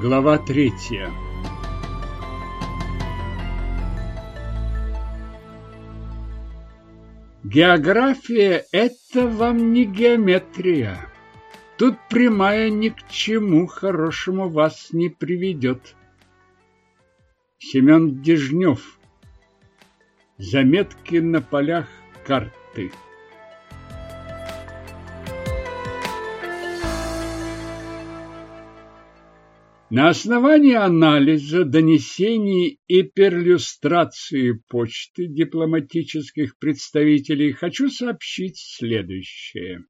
Глава третья География – это вам не геометрия. Тут прямая ни к чему хорошему вас не приведет. Семен Дежнев. Заметки на полях карты. На основании анализа донесений и перлюстрации почты дипломатических представителей хочу сообщить следующее.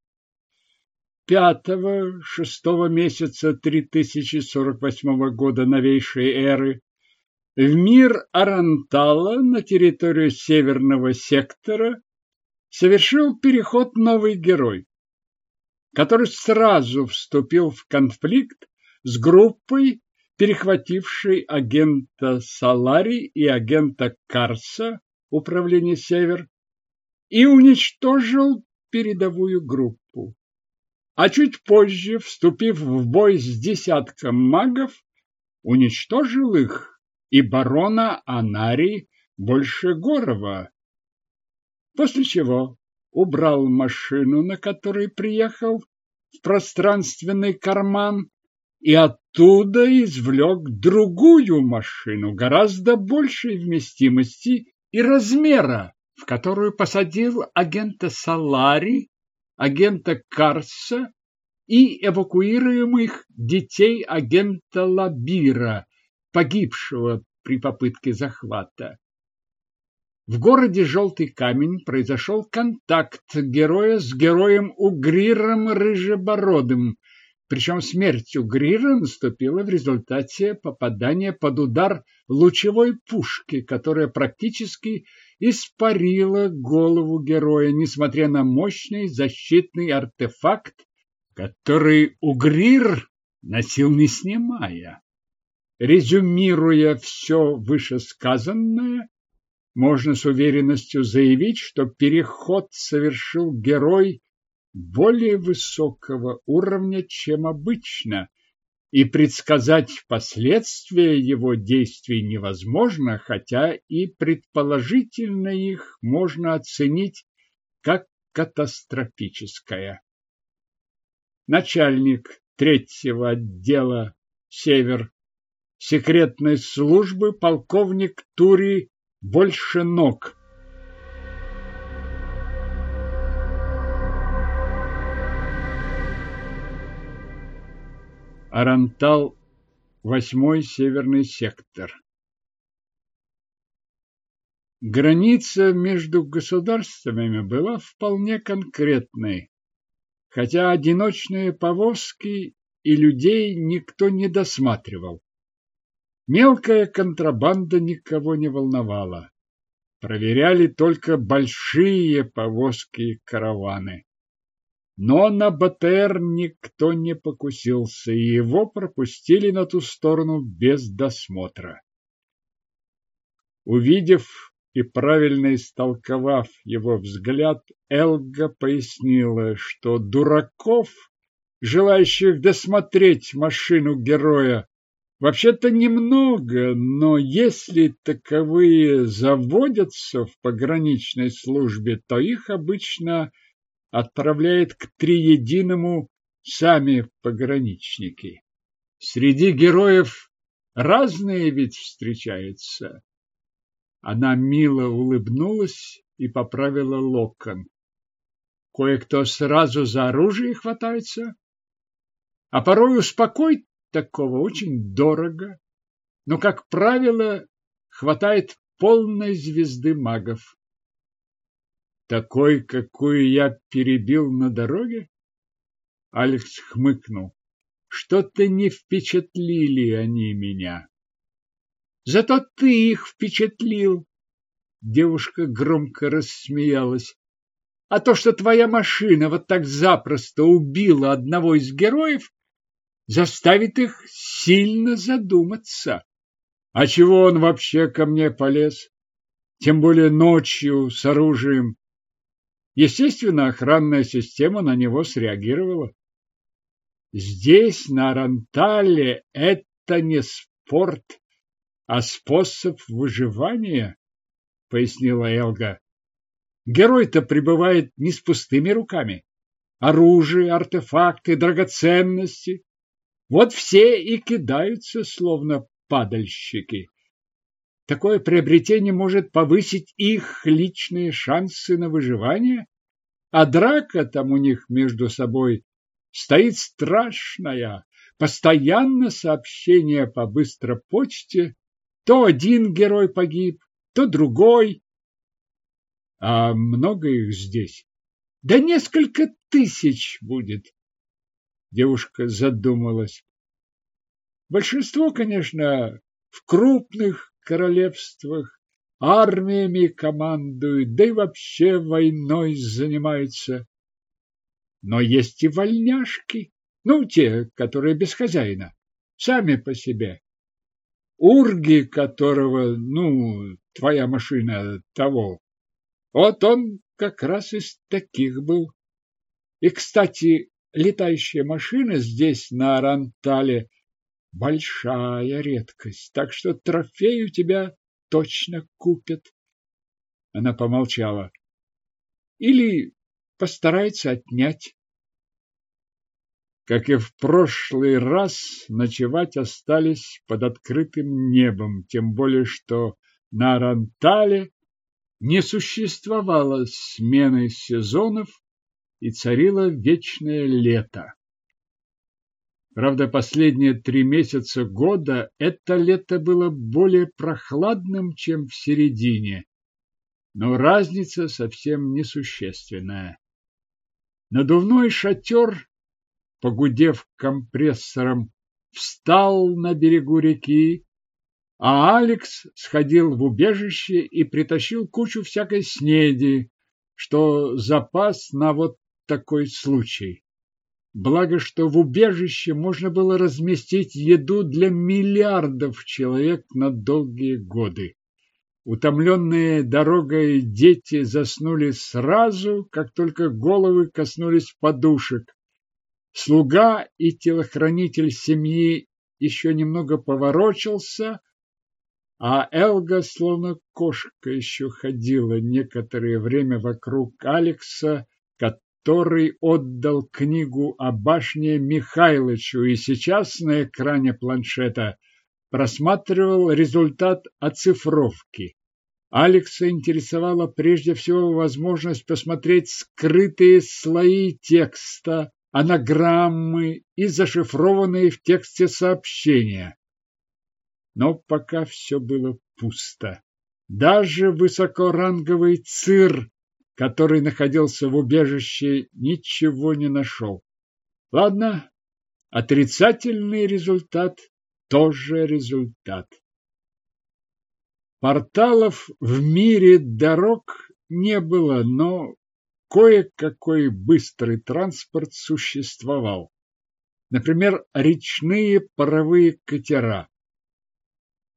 5-6 месяца 3048 года новейшей эры в мир Арантала на территорию северного сектора совершил переход новый герой, который сразу вступил в конфликт с группой, перехватившей агента Салари и агента Карса управления Север и уничтожил передовую группу. А чуть позже, вступив в бой с десятком магов, уничтожил их и барона Анари Большегорова, после чего убрал машину, на которой приехал, в пространственный карман и оттуда извлек другую машину гораздо большей вместимости и размера, в которую посадил агента Салари, агента Карса и эвакуируемых детей агента Лабира, погибшего при попытке захвата. В городе Желтый Камень произошел контакт героя с героем Угриром Рыжебородым, причем смерть Угрира наступила в результате попадания под удар лучевой пушки, которая практически испарила голову героя, несмотря на мощный защитный артефакт, который Угрир носил не снимая. Резюмируя все вышесказанное, можно с уверенностью заявить, что переход совершил герой более высокого уровня, чем обычно, и предсказать последствия его действий невозможно, хотя и предположительно их можно оценить как катастрофическое. Начальник третьего отдела «Север» секретной службы полковник Тури Большенок Арантал, восьмой северный сектор. Граница между государствами была вполне конкретной, хотя одиночные повозки и людей никто не досматривал. Мелкая контрабанда никого не волновала. Проверяли только большие повозки и караваны. Но на БТР никто не покусился, и его пропустили на ту сторону без досмотра. Увидев и правильно истолковав его взгляд, Элга пояснила, что дураков, желающих досмотреть машину героя, вообще-то немного, но если таковые заводятся в пограничной службе, то их обычно – отправляет к триединому сами пограничники. Среди героев разные ведь встречаются. Она мило улыбнулась и поправила локон. Кое-кто сразу за оружие хватается, а порой успокоить такого очень дорого. Но, как правило, хватает полной звезды магов. Такой, какую я перебил на дороге? Алекс хмыкнул. Что-то не впечатлили они меня. Зато ты их впечатлил. Девушка громко рассмеялась. А то, что твоя машина вот так запросто убила одного из героев, заставит их сильно задуматься. А чего он вообще ко мне полез? Тем более ночью с оружием. Естественно, охранная система на него среагировала. Здесь, на Рантале, это не спорт, а способ выживания, пояснила Элга. Герой-то пребывает не с пустыми руками. Оружие, артефакты, драгоценности. Вот все и кидаются, словно падальщики. Такое приобретение может повысить их личные шансы на выживание, а драка там у них между собой стоит страшная. Постоянно сообщения по быстропочте. То один герой погиб, то другой. А много их здесь? Да несколько тысяч будет. Девушка задумалась. Большинство, конечно, в крупных королевствах армиями командуют, да и вообще войной занимаются. Но есть и вольняшки, ну, те, которые без хозяина, сами по себе. Урги, которого, ну, твоя машина того, вот он как раз из таких был. И, кстати, летающая машина здесь, на Арантале, большая редкость, так что трофей у тебя точно купят. Она помолчала. Или постарается отнять. Как и в прошлый раз, ночевать остались под открытым небом, тем более что на Рантале не существовало смены сезонов и царило вечное лето. Правда, последние три месяца года это лето было более прохладным, чем в середине, но разница совсем несущественная. Надувной шатер, погудев компрессором, встал на берегу реки, а Алекс сходил в убежище и притащил кучу всякой снеди, что запас на вот такой случай. Благо, что в убежище можно было разместить еду для миллиардов человек на долгие годы. Утомленные дорогой дети заснули сразу, как только головы коснулись подушек. Слуга и телохранитель семьи еще немного поворочился, а Элга, словно кошка, еще ходила некоторое время вокруг Алекса, который отдал книгу о башне Михайловичу и сейчас на экране планшета просматривал результат оцифровки. Алекса интересовала прежде всего возможность посмотреть скрытые слои текста, анаграммы и зашифрованные в тексте сообщения. Но пока все было пусто. Даже высокоранговый ЦИР который находился в убежище, ничего не нашел. Ладно, отрицательный результат тоже результат. Порталов в мире дорог не было, но кое-какой быстрый транспорт существовал. Например, речные паровые катера.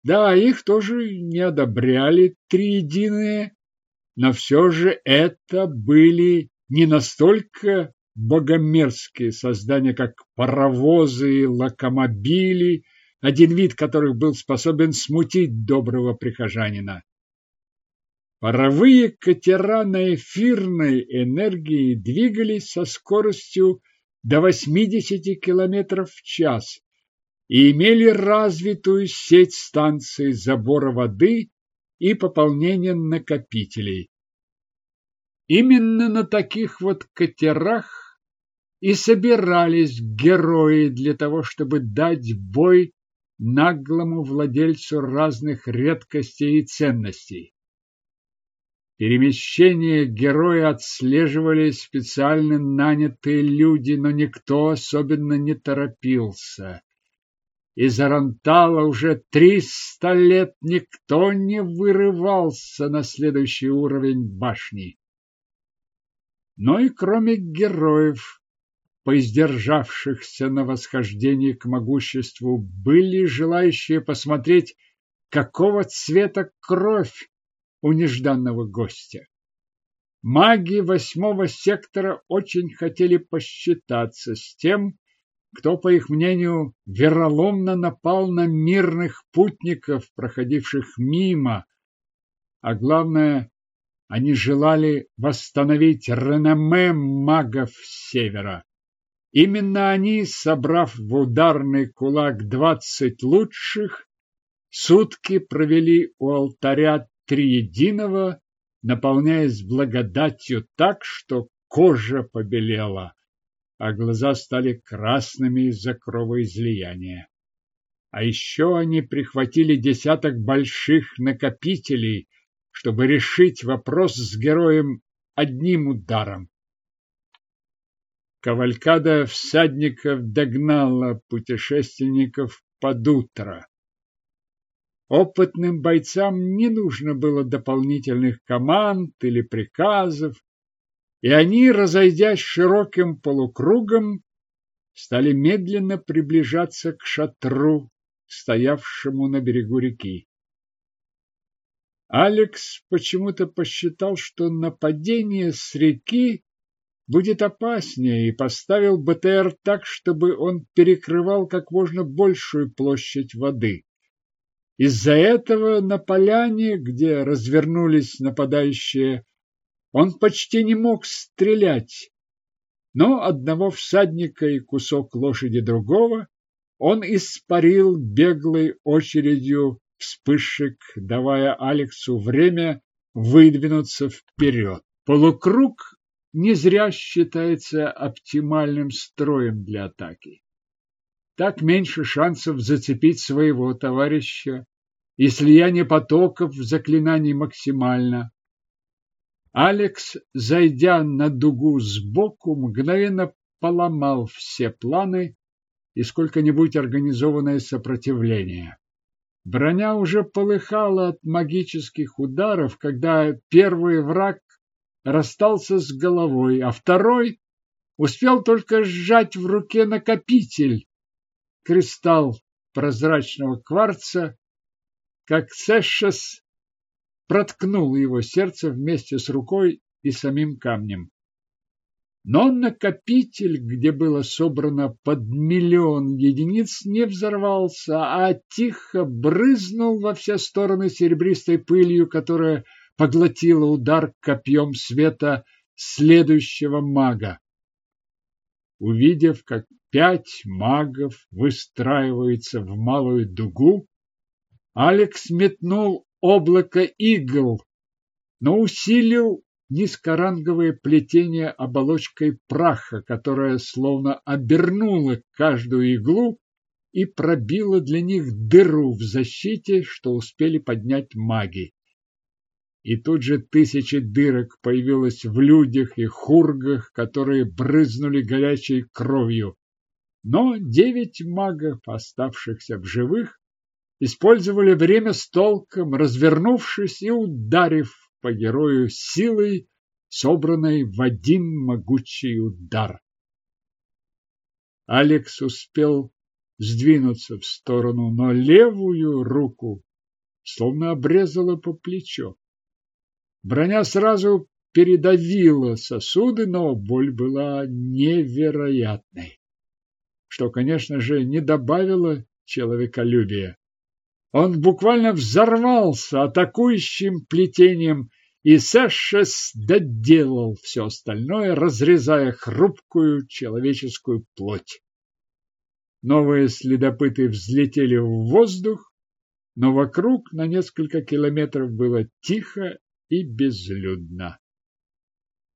Да, их тоже не одобряли триединые, но все же это были не настолько богомерзкие создания, как паровозы и локомобили, один вид которых был способен смутить доброго прихожанина. Паровые катера на эфирной энергии двигались со скоростью до 80 км в час и имели развитую сеть станций забора воды и пополнения накопителей. Именно на таких вот катерах и собирались герои для того, чтобы дать бой наглому владельцу разных редкостей и ценностей. Перемещение героя отслеживали специально нанятые люди, но никто особенно не торопился. Из Арантала уже триста лет никто не вырывался на следующий уровень башни. Но и кроме героев, поиздержавшихся на восхождении к могуществу, были желающие посмотреть, какого цвета кровь у нежданного гостя. Маги восьмого сектора очень хотели посчитаться с тем, кто, по их мнению, вероломно напал на мирных путников, проходивших мимо, а главное, они желали восстановить реноме магов Севера. Именно они, собрав в ударный кулак двадцать лучших, сутки провели у алтаря Триединого, наполняясь благодатью так, что кожа побелела, а глаза стали красными из-за кровоизлияния. А еще они прихватили десяток больших накопителей, чтобы решить вопрос с героем одним ударом. Кавалькада всадников догнала путешественников под утро. Опытным бойцам не нужно было дополнительных команд или приказов, и они, разойдясь широким полукругом, стали медленно приближаться к шатру, стоявшему на берегу реки. Алекс почему-то посчитал, что нападение с реки будет опаснее, и поставил БТР так, чтобы он перекрывал как можно большую площадь воды. Из-за этого на поляне, где развернулись нападающие, он почти не мог стрелять, но одного всадника и кусок лошади другого он испарил беглой очередью вспышек, давая Алексу время выдвинуться вперед. Полукруг не зря считается оптимальным строем для атаки. Так меньше шансов зацепить своего товарища, и слияние потоков заклинаний максимально. Алекс, зайдя на дугу сбоку, мгновенно поломал все планы и сколько-нибудь организованное сопротивление. Броня уже полыхала от магических ударов, когда первый враг расстался с головой, а второй успел только сжать в руке накопитель, кристалл прозрачного кварца, как Сэшес проткнул его сердце вместе с рукой и самим камнем. Но накопитель, где было собрано под миллион единиц, не взорвался, а тихо брызнул во все стороны серебристой пылью, которая поглотила удар копьем света следующего мага. Увидев, как пять магов выстраиваются в малую дугу, Алекс метнул облако игл, но усилил низкоранговое плетение оболочкой праха, которая словно обернула каждую иглу и пробила для них дыру в защите, что успели поднять маги. И тут же тысячи дырок появилось в людях и хургах, которые брызнули горячей кровью. Но девять магов, оставшихся в живых, использовали время с толком, развернувшись и ударив по герою силой, собранной в один могучий удар. Алекс успел сдвинуться в сторону, но левую руку словно обрезала по плечо. Броня сразу передавила сосуды, но боль была невероятной, что, конечно же, не добавило человеколюбия. Он буквально взорвался атакующим плетением, и Сэшес доделал все остальное, разрезая хрупкую человеческую плоть. Новые следопыты взлетели в воздух, но вокруг на несколько километров было тихо и безлюдно.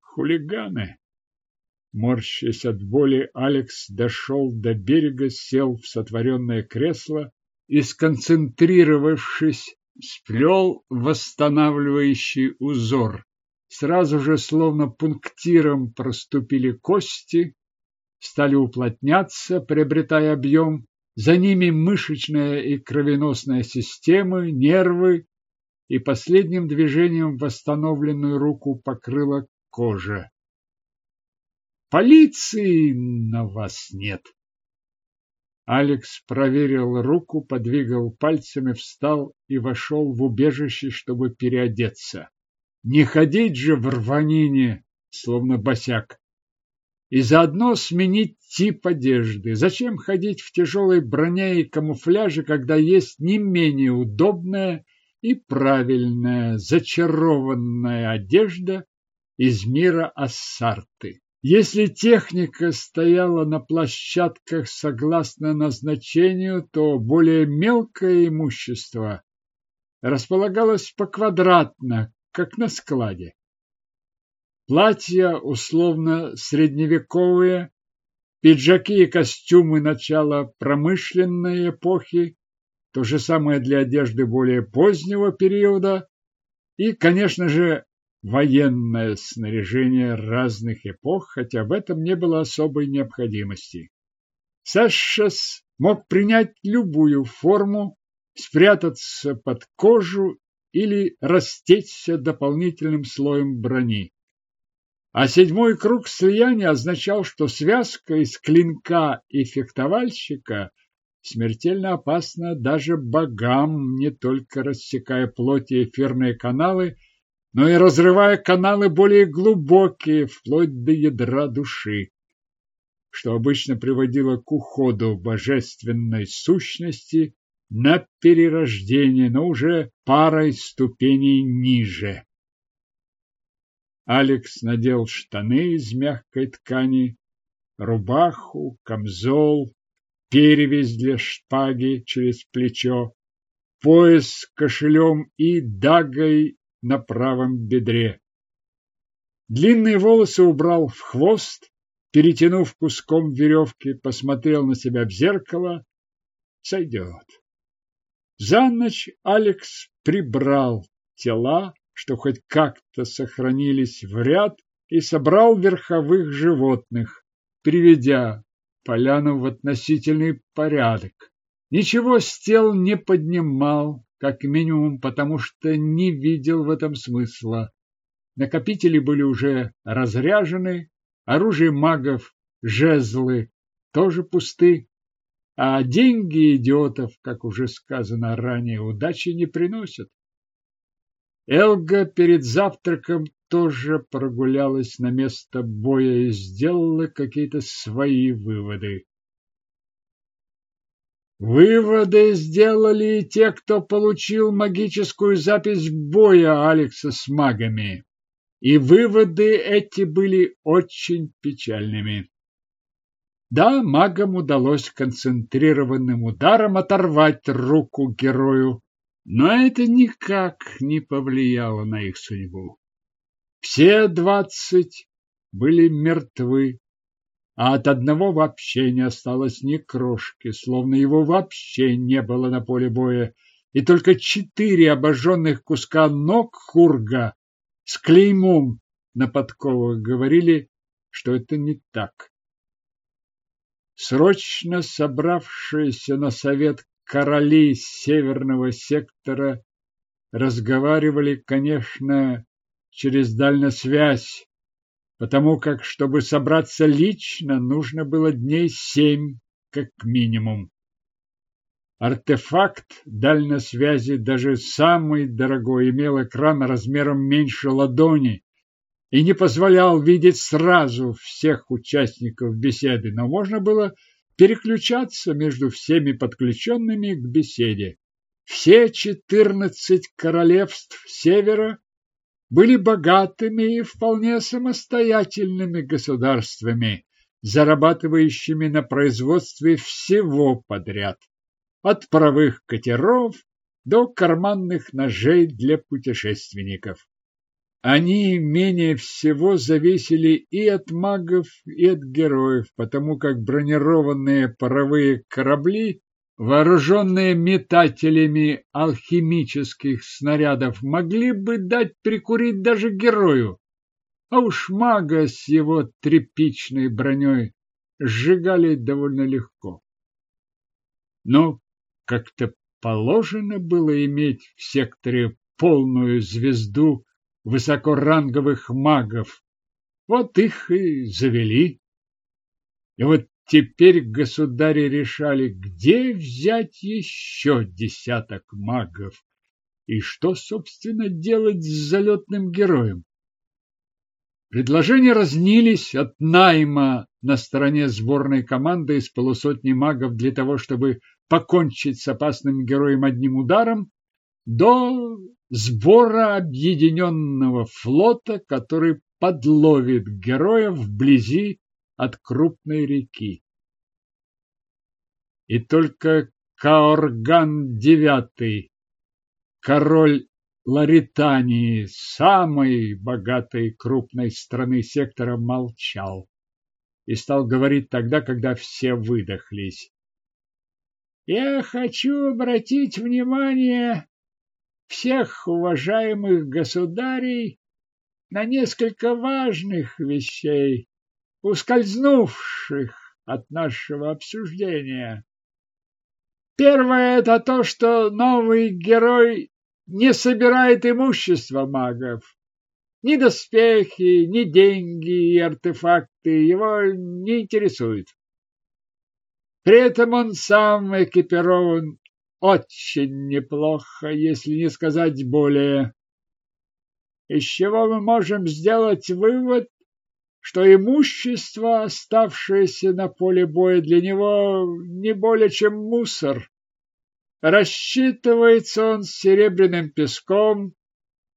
Хулиганы! Морщась от боли, Алекс дошел до берега, сел в сотворенное кресло и, сконцентрировавшись, сплел восстанавливающий узор. Сразу же, словно пунктиром, проступили кости, стали уплотняться, приобретая объем, за ними мышечная и кровеносная системы, нервы, и последним движением восстановленную руку покрыла кожа. Полиции на вас нет. Алекс проверил руку, подвигал пальцами, встал и вошел в убежище, чтобы переодеться. Не ходить же в рванине, словно босяк. и заодно сменить тип одежды. Зачем ходить в тяжелой броне и камуфляже, когда есть не менее удобная и правильная зачарованная одежда из мира ассарты? Если техника стояла на площадках согласно назначению, то более мелкое имущество располагалось поквадратно, как на складе. Платья условно средневековые, пиджаки и костюмы начала промышленной эпохи, то же самое для одежды более позднего периода и, конечно же, военное снаряжение разных эпох, хотя в этом не было особой необходимости. Сэшес мог принять любую форму, спрятаться под кожу или растечься дополнительным слоем брони. А седьмой круг слияния означал, что связка из клинка и фехтовальщика смертельно опасна даже богам, не только рассекая плоти эфирные каналы, но и разрывая каналы более глубокие, вплоть до ядра души, что обычно приводило к уходу божественной сущности на перерождение, но уже парой ступеней ниже. Алекс надел штаны из мягкой ткани, рубаху, камзол, перевязь для шпаги через плечо, пояс с кошелем и дагой на правом бедре. Длинные волосы убрал в хвост, перетянув куском веревки, посмотрел на себя в зеркало. Сойдет. За ночь Алекс прибрал тела, что хоть как-то сохранились в ряд, и собрал верховых животных, приведя поляну в относительный порядок. Ничего с тел не поднимал, как минимум потому, что не видел в этом смысла. Накопители были уже разряжены, оружие магов, жезлы тоже пусты, а деньги идиотов, как уже сказано ранее, удачи не приносят. Элга перед завтраком тоже прогулялась на место боя и сделала какие-то свои выводы. Выводы сделали и те, кто получил магическую запись боя Алекса с магами. И выводы эти были очень печальными. Да, магам удалось концентрированным ударом оторвать руку герою, но это никак не повлияло на их судьбу. Все двадцать были мертвы, а от одного вообще не осталось ни крошки, словно его вообще не было на поле боя, и только четыре обожженных куска ног Хурга с клеймом на подковах говорили, что это не так. Срочно собравшиеся на совет короли северного сектора разговаривали, конечно, через дальносвязь, потому как, чтобы собраться лично, нужно было дней семь как минимум. Артефакт дальносвязи, даже самый дорогой, имел экран размером меньше ладони и не позволял видеть сразу всех участников беседы, но можно было переключаться между всеми подключенными к беседе. Все четырнадцать королевств Севера были богатыми и вполне самостоятельными государствами, зарабатывающими на производстве всего подряд, от паровых катеров до карманных ножей для путешественников. Они менее всего зависели и от магов, и от героев, потому как бронированные паровые корабли, вооруженные метателями алхимических снарядов, могли бы дать прикурить даже герою. А уж мага с его тряпичной броней сжигали довольно легко. Но как-то положено было иметь в секторе полную звезду высокоранговых магов. Вот их и завели. И вот теперь государи решали, где взять еще десяток магов и что, собственно, делать с залетным героем. Предложения разнились от найма на стороне сборной команды из полусотни магов для того, чтобы покончить с опасным героем одним ударом, до сбора объединенного флота, который подловит героя вблизи от крупной реки. И только Каорган IX, король Ларитании, самой богатой крупной страны сектора, молчал и стал говорить тогда, когда все выдохлись. Я хочу обратить внимание всех уважаемых государей на несколько важных вещей, ускользнувших от нашего обсуждения. Первое – это то, что новый герой не собирает имущество магов. Ни доспехи, ни деньги и артефакты его не интересуют. При этом он сам экипирован очень неплохо, если не сказать более. Из чего мы можем сделать вывод, что имущество, оставшееся на поле боя для него, не более чем мусор. Рассчитывается он с серебряным песком,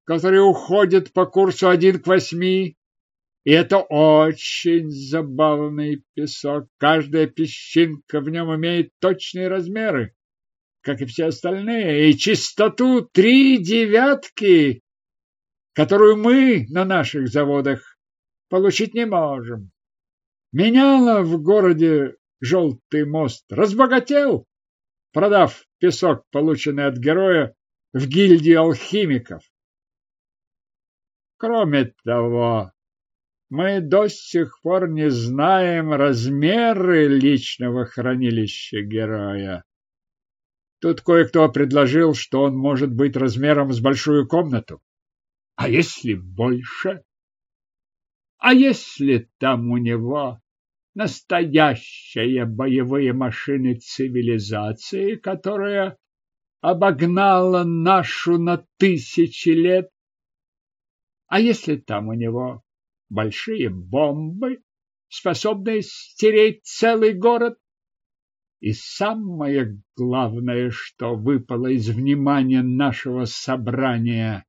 который уходит по курсу один к восьми, и это очень забавный песок. Каждая песчинка в нем имеет точные размеры, как и все остальные, и чистоту три девятки, которую мы на наших заводах получить не можем. Меняла в городе желтый мост, разбогател, продав песок, полученный от героя, в гильдии алхимиков. Кроме того, мы до сих пор не знаем размеры личного хранилища героя. Тут кое-кто предложил, что он может быть размером с большую комнату. А если больше? А если там у него настоящие боевые машины цивилизации, которая обогнала нашу на тысячи лет? А если там у него большие бомбы, способные стереть целый город? И самое главное, что выпало из внимания нашего собрания,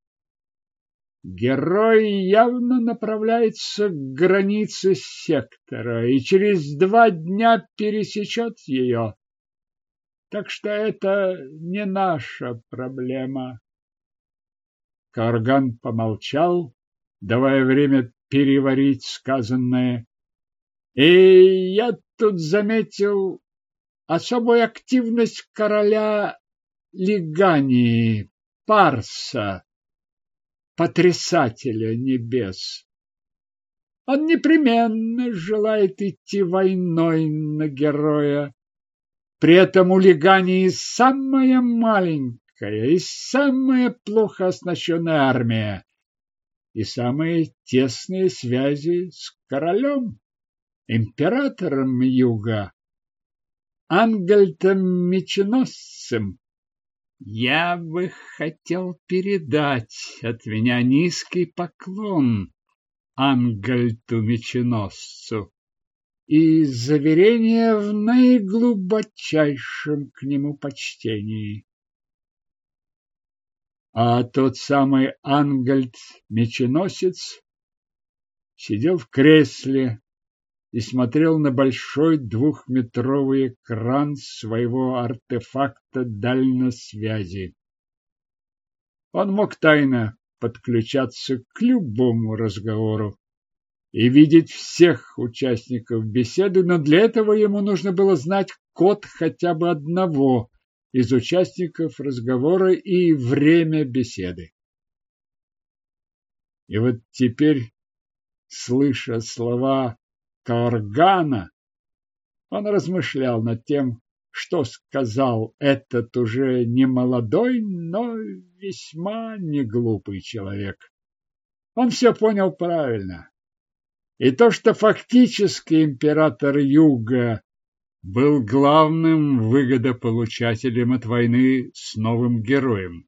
Герой явно направляется к границе сектора и через два дня пересечет ее. Так что это не наша проблема. Карган помолчал, давая время переварить сказанное. И я тут заметил особую активность короля Лигании, Парса потрясателя небес. Он непременно желает идти войной на героя. При этом у Лигании самая маленькая и самая плохо оснащенная армия и самые тесные связи с королем, императором юга, Ангельтом Меченосцем, я бы хотел передать от меня низкий поклон Ангельту Меченосцу и заверение в наиглубочайшем к нему почтении. А тот самый Ангельт Меченосец сидел в кресле и смотрел на большой двухметровый экран своего артефакта дальносвязи. Он мог тайно подключаться к любому разговору и видеть всех участников беседы, но для этого ему нужно было знать код хотя бы одного из участников разговора и время беседы. И вот теперь, слыша слова Каоргана, он размышлял над тем, что сказал этот уже не молодой, но весьма неглупый человек. Он все понял правильно. И то, что фактически император Юга был главным выгодополучателем от войны с новым героем.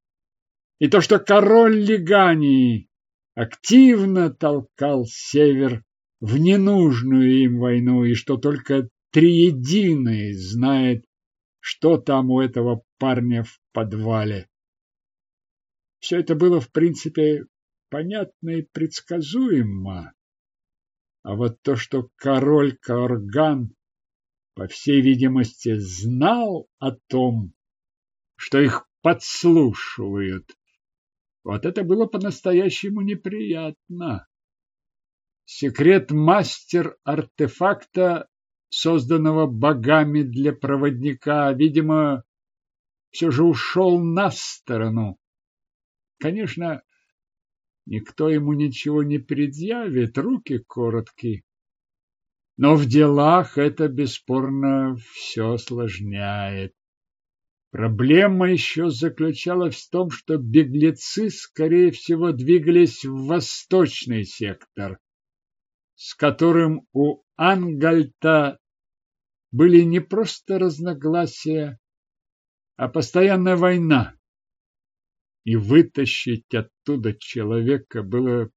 И то, что король Лигании активно толкал север в ненужную им войну, и что только Триединый знает, что там у этого парня в подвале. Все это было, в принципе, понятно и предсказуемо. А вот то, что король Каорган, по всей видимости, знал о том, что их подслушивают, вот это было по-настоящему неприятно. Секрет мастер артефакта, созданного богами для проводника, видимо, все же ушел на сторону. Конечно, никто ему ничего не предъявит, руки короткие. Но в делах это бесспорно все осложняет. Проблема еще заключалась в том, что беглецы, скорее всего, двигались в восточный сектор, с которым у Ангальта были не просто разногласия, а постоянная война и вытащить оттуда человека было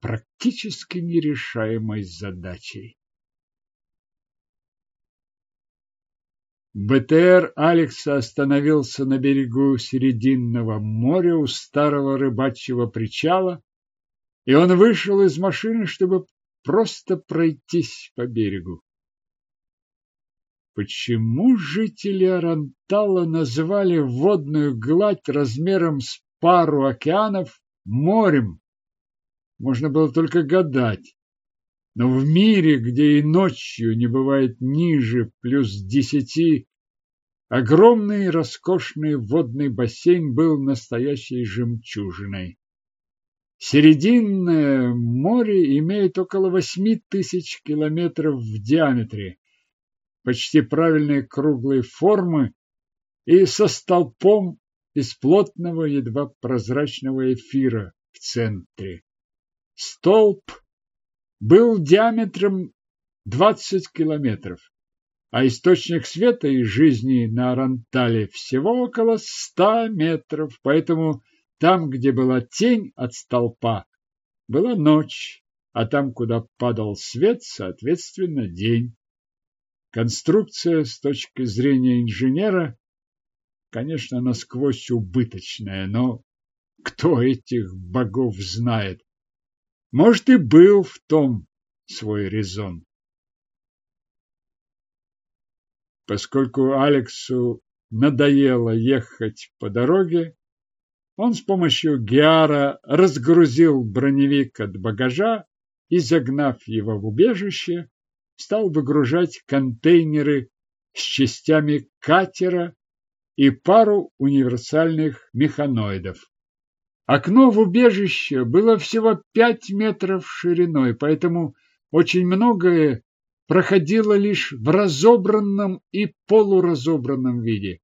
практически нерешаемой задачей. БТР Алекса остановился на берегу Серединного моря у старого рыбачьего причала, и он вышел из машины, чтобы просто пройтись по берегу. Почему жители Арантала называли водную гладь размером с пару океанов морем? Можно было только гадать. Но в мире, где и ночью не бывает ниже плюс десяти, огромный роскошный водный бассейн был настоящей жемчужиной. Серединное море имеет около восьми тысяч километров в диаметре почти правильной круглой формы и со столпом из плотного, едва прозрачного эфира в центре. Столб был диаметром 20 километров, а источник света и жизни на Арантале всего около 100 метров, поэтому там, где была тень от столпа, была ночь, а там, куда падал свет, соответственно, день. Конструкция с точки зрения инженера, конечно, насквозь убыточная, но кто этих богов знает? Может, и был в том свой резон. Поскольку Алексу надоело ехать по дороге, он с помощью Геара разгрузил броневик от багажа и, загнав его в убежище, стал выгружать контейнеры с частями катера и пару универсальных механоидов. Окно в убежище было всего пять метров шириной, поэтому очень многое проходило лишь в разобранном и полуразобранном виде.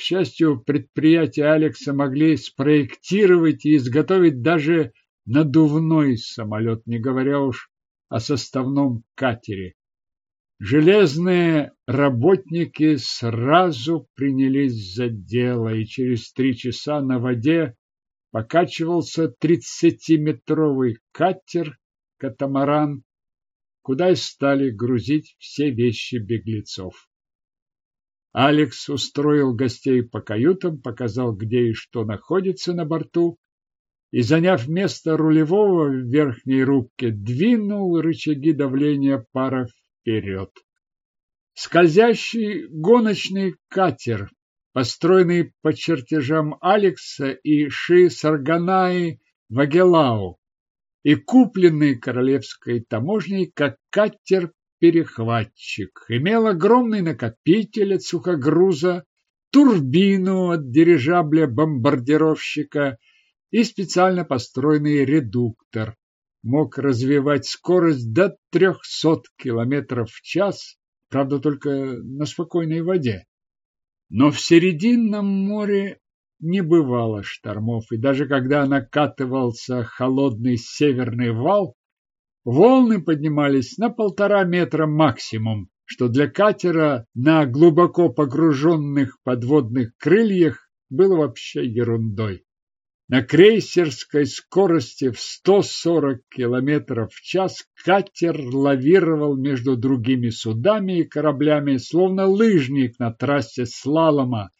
К счастью, предприятия Алекса могли спроектировать и изготовить даже надувной самолет, не говоря уж о составном катере. Железные работники сразу принялись за дело, и через три часа на воде покачивался тридцатиметровый катер «Катамаран», куда и стали грузить все вещи беглецов. Алекс устроил гостей по каютам, показал, где и что находится на борту, и, заняв место рулевого в верхней рубке, двинул рычаги давления пара вперед. Скользящий гоночный катер, построенный по чертежам Алекса и Ши Сарганаи Вагелау и купленный королевской таможней как катер-перехватчик, имел огромный накопитель от сухогруза, турбину от дирижабля-бомбардировщика и специально построенный редуктор. Мог развивать скорость до 300 км в час, правда, только на спокойной воде. Но в Серединном море не бывало штормов, и даже когда накатывался холодный северный вал, волны поднимались на полтора метра максимум, что для катера на глубоко погруженных подводных крыльях было вообще ерундой. На крейсерской скорости в 140 км в час катер лавировал между другими судами и кораблями, словно лыжник на трассе слалома,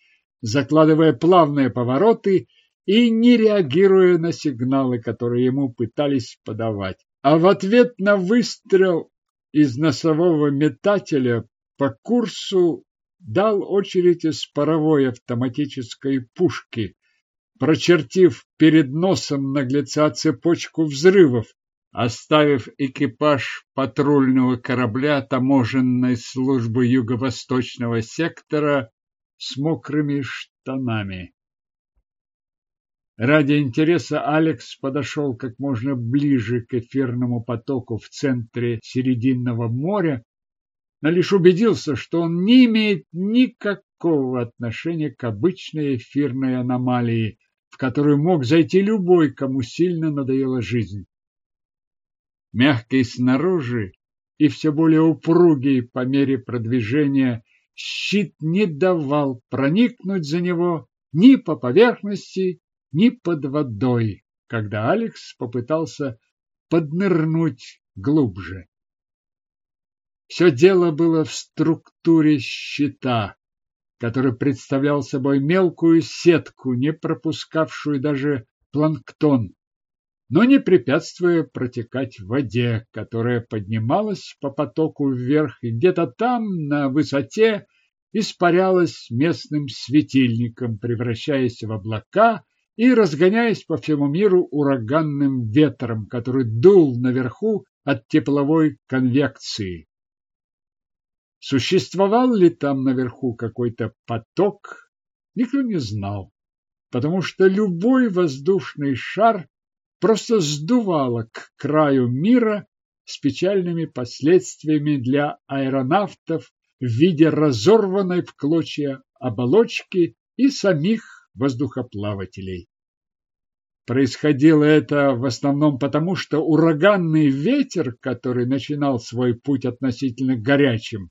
закладывая плавные повороты и не реагируя на сигналы, которые ему пытались подавать. А в ответ на выстрел из носового метателя по курсу дал очередь из паровой автоматической пушки, прочертив перед носом наглеца цепочку взрывов, оставив экипаж патрульного корабля таможенной службы юго-восточного сектора с мокрыми штанами. Ради интереса Алекс подошел как можно ближе к эфирному потоку в центре Серединного моря, но лишь убедился, что он не имеет никакого отношения к обычной эфирной аномалии, в которую мог зайти любой, кому сильно надоела жизнь. Мягкий снаружи и все более упругий по мере продвижения, щит не давал проникнуть за него ни по поверхности, ни под водой, когда Алекс попытался поднырнуть глубже. Все дело было в структуре щита, который представлял собой мелкую сетку, не пропускавшую даже планктон, но не препятствуя протекать в воде, которая поднималась по потоку вверх и где-то там, на высоте, испарялась местным светильником, превращаясь в облака и разгоняясь по всему миру ураганным ветром, который дул наверху от тепловой конвекции. Существовал ли там наверху какой-то поток, никто не знал, потому что любой воздушный шар просто сдувало к краю мира с печальными последствиями для аэронавтов в виде разорванной в клочья оболочки и самих воздухоплавателей. Происходило это в основном потому, что ураганный ветер, который начинал свой путь относительно горячим,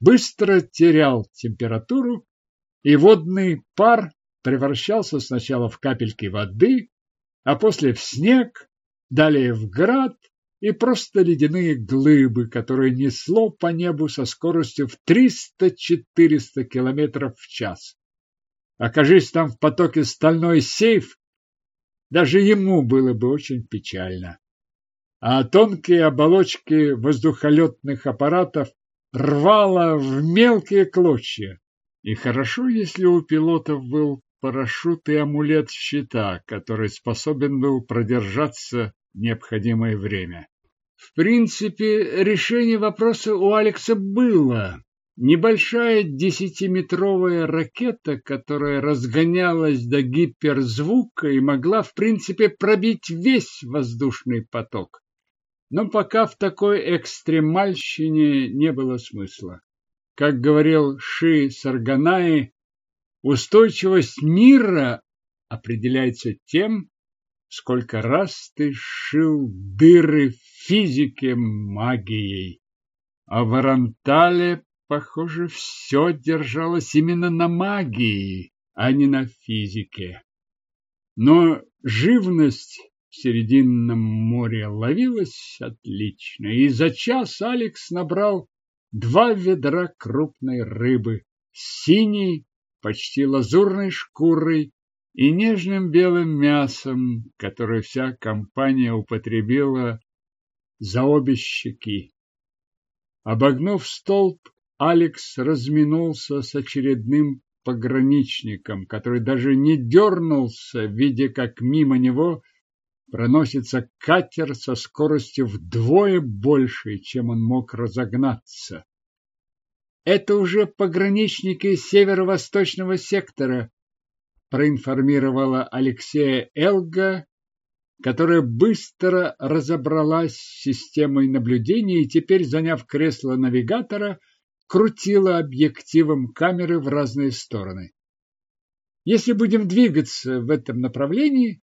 быстро терял температуру, и водный пар превращался сначала в капельки воды, а после в снег, далее в град и просто ледяные глыбы, которые несло по небу со скоростью в 300-400 км в час. Окажись там в потоке стальной сейф, даже ему было бы очень печально. А тонкие оболочки воздухолетных аппаратов рвало в мелкие клочья. И хорошо, если у пилотов был парашют и амулет щита, который способен был продержаться необходимое время. В принципе, решение вопроса у Алекса было. Небольшая десятиметровая ракета, которая разгонялась до гиперзвука и могла, в принципе, пробить весь воздушный поток. Но пока в такой экстремальщине не было смысла. Как говорил Ши Сарганаи, устойчивость мира определяется тем, сколько раз ты шил дыры в физике магией. А в Арантале, похоже, все держалось именно на магии, а не на физике. Но живность в Серединном море ловилась отлично, и за час Алекс набрал два ведра крупной рыбы с синей, почти лазурной шкурой и нежным белым мясом, которое вся компания употребила за обе щеки. Обогнув столб, Алекс разминулся с очередным пограничником, который даже не дернулся, видя, как мимо него проносится катер со скоростью вдвое больше, чем он мог разогнаться. Это уже пограничники северо-восточного сектора, проинформировала Алексея Элга, которая быстро разобралась с системой наблюдения и теперь, заняв кресло навигатора, крутила объективом камеры в разные стороны. Если будем двигаться в этом направлении,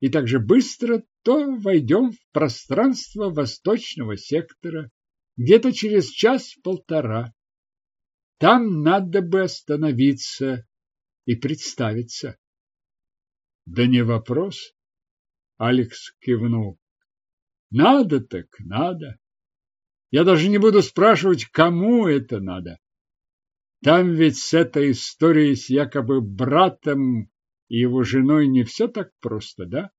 и так же быстро, то войдем в пространство восточного сектора где-то через час-полтора. Там надо бы остановиться и представиться. Да не вопрос. Алекс кивнул. Надо так надо. Я даже не буду спрашивать, кому это надо. Там ведь с этой историей с якобы братом и его женой не все так просто, да?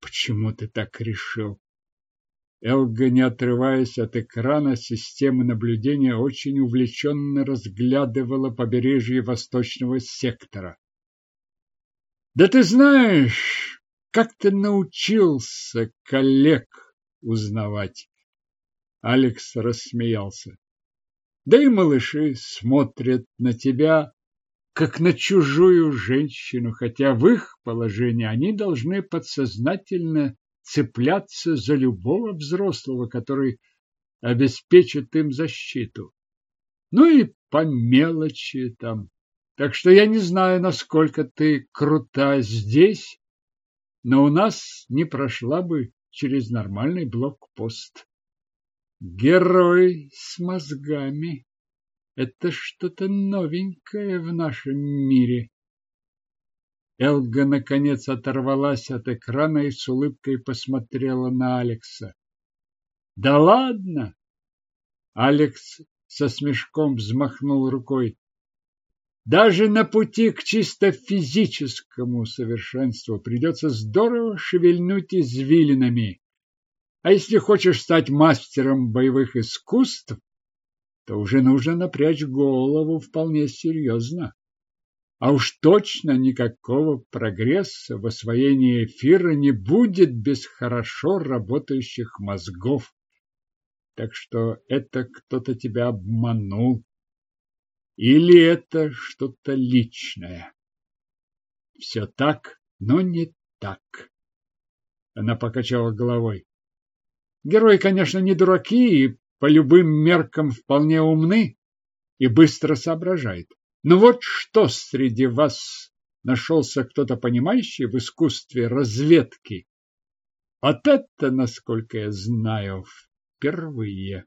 Почему ты так решил? Элга, не отрываясь от экрана системы наблюдения, очень увлеченно разглядывала побережье восточного сектора. Да ты знаешь, как ты научился коллег узнавать? Алекс рассмеялся. Да и малыши смотрят на тебя, как на чужую женщину, хотя в их положении они должны подсознательно цепляться за любого взрослого, который обеспечит им защиту. Ну и по мелочи там. Так что я не знаю, насколько ты крута здесь, но у нас не прошла бы через нормальный блокпост. Герой с мозгами. Это что-то новенькое в нашем мире. Элга, наконец, оторвалась от экрана и с улыбкой посмотрела на Алекса. «Да ладно!» Алекс со смешком взмахнул рукой. «Даже на пути к чисто физическому совершенству придется здорово шевельнуть извилинами. А если хочешь стать мастером боевых искусств, то уже нужно напрячь голову вполне серьезно. А уж точно никакого прогресса в освоении эфира не будет без хорошо работающих мозгов. Так что это кто-то тебя обманул. Или это что-то личное. Все так, но не так. Она покачала головой. Герои, конечно, не дураки и по любым меркам вполне умны и быстро соображают. Ну вот что среди вас нашелся кто-то понимающий в искусстве разведки? Вот это, насколько я знаю, впервые.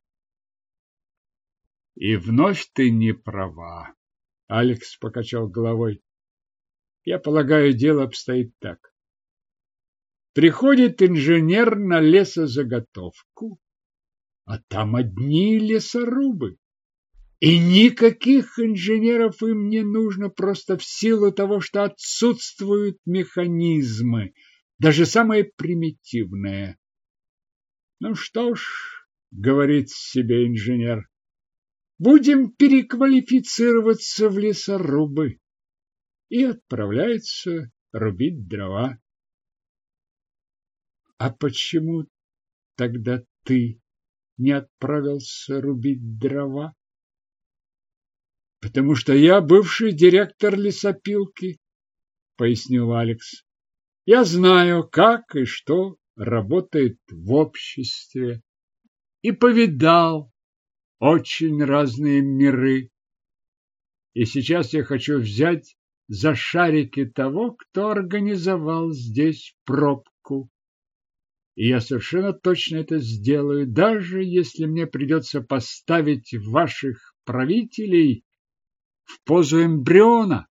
И вновь ты не права. Алекс покачал головой. Я полагаю, дело обстоит так. Приходит инженер на лесозаготовку, а там одни лесорубы. И никаких инженеров им не нужно просто в силу того, что отсутствуют механизмы, даже самые примитивные. Ну что ж, говорит себе инженер, будем переквалифицироваться в лесорубы и отправляется рубить дрова. А почему тогда ты не отправился рубить дрова? Потому что я бывший директор лесопилки, пояснил Алекс. Я знаю, как и что работает в обществе и повидал очень разные миры. И сейчас я хочу взять за шарики того, кто организовал здесь пробку. И я совершенно точно это сделаю, даже если мне придется поставить ваших правителей в позу эмбриона.